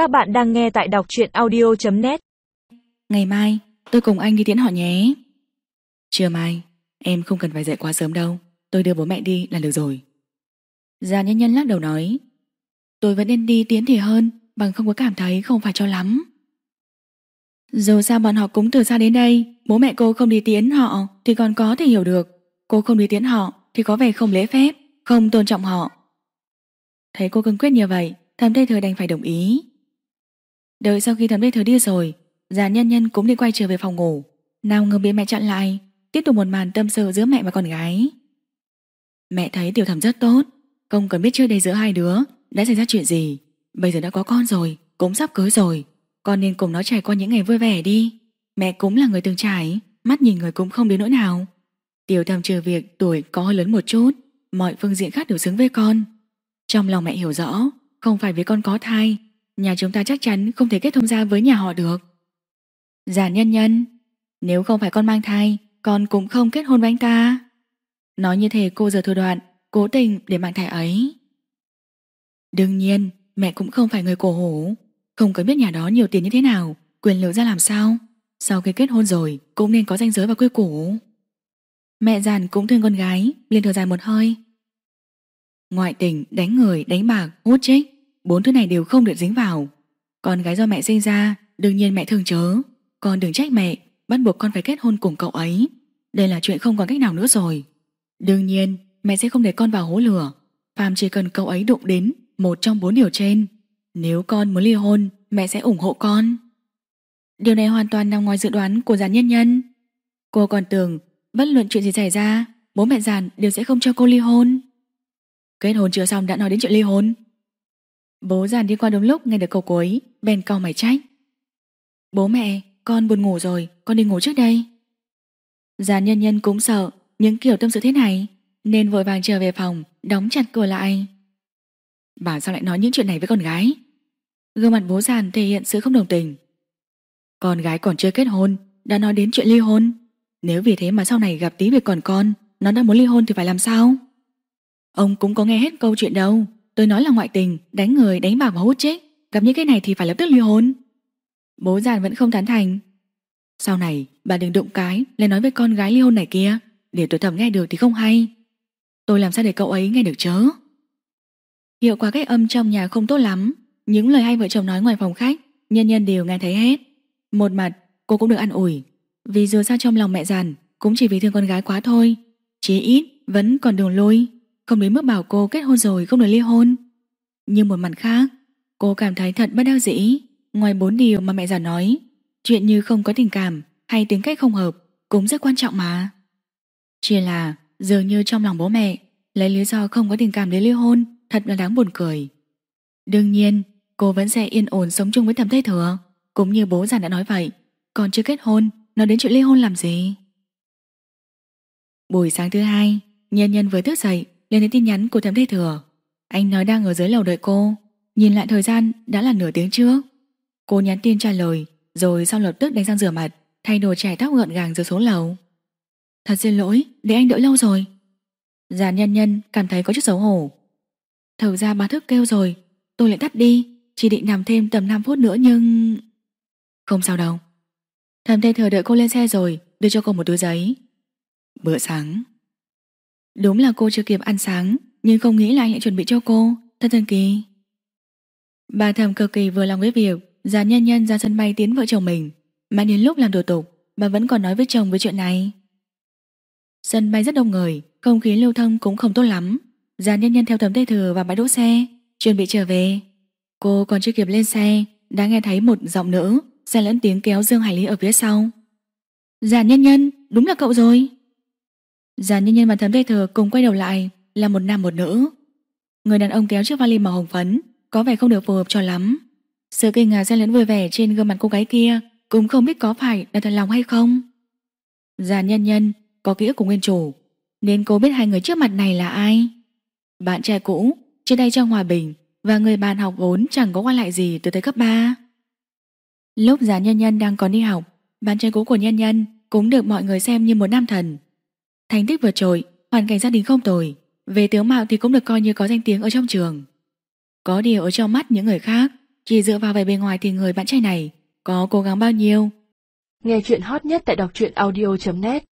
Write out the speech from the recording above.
Các bạn đang nghe tại đọc truyện audio.net Ngày mai, tôi cùng anh đi tiễn họ nhé. Trưa mai, Em không cần phải dậy quá sớm đâu. Tôi đưa bố mẹ đi là được rồi. Già nhân nhân lắc đầu nói, Tôi vẫn nên đi tiễn thì hơn, Bằng không có cảm thấy không phải cho lắm. Dù sao bọn họ cũng từ xa đến đây, Bố mẹ cô không đi tiễn họ Thì còn có thể hiểu được. Cô không đi tiễn họ thì có vẻ không lễ phép, Không tôn trọng họ. Thấy cô cương quyết như vậy, Thầm Tây Thừa đành phải đồng ý. Đợi sau khi Thẩm đế Thừa đi rồi, Già nhân nhân cũng đi quay trở về phòng ngủ. Nào ngờ bị mẹ chặn lại, Tiếp tục một màn tâm sự giữa mẹ và con gái. Mẹ thấy tiểu thẩm rất tốt, Không cần biết trước đây giữa hai đứa Đã xảy ra chuyện gì. Bây giờ đã có con rồi, Cũng sắp cưới rồi, Con nên cùng nó trải qua những ngày vui vẻ đi. Mẹ cũng là người từng trải, Mắt nhìn người cũng không đến nỗi nào. Tiểu thẩm trừ việc tuổi có hơi lớn một chút, Mọi phương diện khác đều xứng với con. Trong lòng mẹ hiểu rõ, Không phải vì con có thai Nhà chúng ta chắc chắn không thể kết thông ra với nhà họ được. Già nhân nhân Nếu không phải con mang thai Con cũng không kết hôn với anh ta. Nói như thế cô giờ thủ đoạn Cố tình để mang thai ấy. Đương nhiên Mẹ cũng không phải người cổ hủ. Không cần biết nhà đó nhiều tiền như thế nào Quyền lực ra làm sao. Sau khi kết hôn rồi Cũng nên có danh giới và quy củ. Mẹ giàn cũng thương con gái liền thở dài một hơi. Ngoại tình, đánh người, đánh bạc, hút chích Bốn thứ này đều không được dính vào. Con gái do mẹ sinh ra, Đương nhiên mẹ thương chớ. Con đừng trách mẹ, Bắt buộc con phải kết hôn cùng cậu ấy. Đây là chuyện không còn cách nào nữa rồi. Đương nhiên, mẹ sẽ không để con vào hố lửa. Phàm chỉ cần cậu ấy đụng đến Một trong bốn điều trên. Nếu con muốn ly hôn, Mẹ sẽ ủng hộ con. Điều này hoàn toàn nằm ngoài dự đoán của giàn nhân nhân. Cô còn tưởng, Bất luận chuyện gì xảy ra, Bố mẹ giàn đều sẽ không cho cô ly hôn. Kết hôn chưa xong đã nói đến chuyện ly hôn. Bố giàn đi qua đúng lúc nghe được câu cuối Bèn cau mày trách. Bố mẹ, con buồn ngủ rồi Con đi ngủ trước đây. Giàn nhân nhân cũng sợ những kiểu tâm sự thế này Nên vội vàng trở về phòng Đóng chặt cửa lại. Bà sao lại nói những chuyện này với con gái? Gương mặt bố giàn thể hiện sự không đồng tình. Con gái còn chưa kết hôn Đã nói đến chuyện ly hôn. Nếu vì thế mà sau này gặp tí việc còn con Nó đã muốn ly hôn thì phải làm sao? Ông cũng có nghe hết câu chuyện đâu. Tôi nói là ngoại tình, đánh người, đánh bạc và hút chết. Gặp những cái này thì phải lập tức ly hôn. Bố giàn vẫn không tán thành. Sau này bà đừng đụng cái Lại nói với con gái ly hôn này kia. Để tôi thầm nghe được thì không hay. Tôi làm sao để cậu ấy nghe được chớ? Hiệu quả cách âm trong nhà không tốt lắm. Những lời hai vợ chồng nói ngoài phòng khách Nhân nhân đều nghe thấy hết. Một mặt cô cũng được ăn ủi. Vì dù sao trong lòng mẹ giàn Cũng chỉ vì thương con gái quá thôi. Chí ít vẫn còn đường lui không đến mức bảo cô kết hôn rồi không được ly hôn. Nhưng một mặt khác, Cô cảm thấy thật bất đắc dĩ. Ngoài bốn điều mà mẹ già nói, Chuyện như không có tình cảm hay tính cách không hợp Cũng rất quan trọng mà. Chỉ là dường như trong lòng bố mẹ Lấy lý do không có tình cảm để ly hôn Thật là đáng buồn cười. Đương nhiên, cô vẫn sẽ yên ổn sống chung với thẩm thế thừa. Cũng như bố già đã nói vậy, Còn chưa kết hôn Nói đến chuyện ly hôn làm gì? Buổi sáng thứ hai, Nhân nhân vừa thức dậy lên thấy tin nhắn của thẩm tây thừa. Anh nói đang ở dưới lầu đợi cô. Nhìn lại thời gian đã là nửa tiếng trước. Cô nhắn tin trả lời Rồi sau lập tức đánh răng rửa mặt Thay đồ chải tóc gọn gàng rồi xuống lầu. Thật xin lỗi, để anh đợi lâu rồi. Giàn nhân nhân cảm thấy có chút xấu hổ. Thực ra bà thức kêu rồi Tôi lại tắt đi Chỉ định nằm thêm tầm 5 phút nữa nhưng Không sao đâu. Thầm thê thừa đợi cô lên xe rồi Đưa cho cô một túi giấy. Bữa sáng Đúng là cô chưa kịp ăn sáng Nhưng không nghĩ là anh lại chuẩn bị cho cô. Thật thần kỳ. Bà thầm cực kỳ vừa lòng với việc Già nhân nhân ra sân bay tiến vợ chồng mình Mà đến lúc làm thủ tục Bà vẫn còn nói với chồng với chuyện này. Sân bay rất đông người Không khí lưu thông cũng không tốt lắm. Già nhân nhân theo tấm tay thừa vào bãi đỗ xe Chuẩn bị trở về. Cô còn chưa kịp lên xe Đã nghe thấy một giọng nữ Xe lẫn tiếng kéo Dương Hải Lý ở phía sau. Già nhân nhân, đúng là cậu rồi. Giàn nhân nhân và thấm thê thừa cùng quay đầu lại, Là một nam một nữ. Người đàn ông kéo chiếc vali màu hồng phấn, Có vẻ không được phù hợp cho lắm. Sự kinh ngạc xen lẫn vui vẻ trên gương mặt cô gái kia, Cũng không biết có phải là thật lòng hay không. Giàn nhân nhân, Có kỹ ức của nguyên chủ, Nên cô biết hai người trước mặt này là ai? Bạn trai cũ, Trên đây trong hòa bình, Và người bạn học vốn chẳng có quan lại gì từ tới cấp 3 Lúc giàn nhân nhân đang còn đi học, Bạn trai cũ của nhân nhân Cũng được mọi người xem như một nam thần. Thành tích vượt trội, Hoàn cảnh gia đình không tồi. Về tướng mạo thì cũng được coi như có danh tiếng ở trong trường. Có điều ở trong mắt những người khác, Chỉ dựa vào vẻ bề ngoài thì người bạn trai này có cố gắng bao nhiêu? Nghe chuyện hot nhất tại đọc truyện audio.net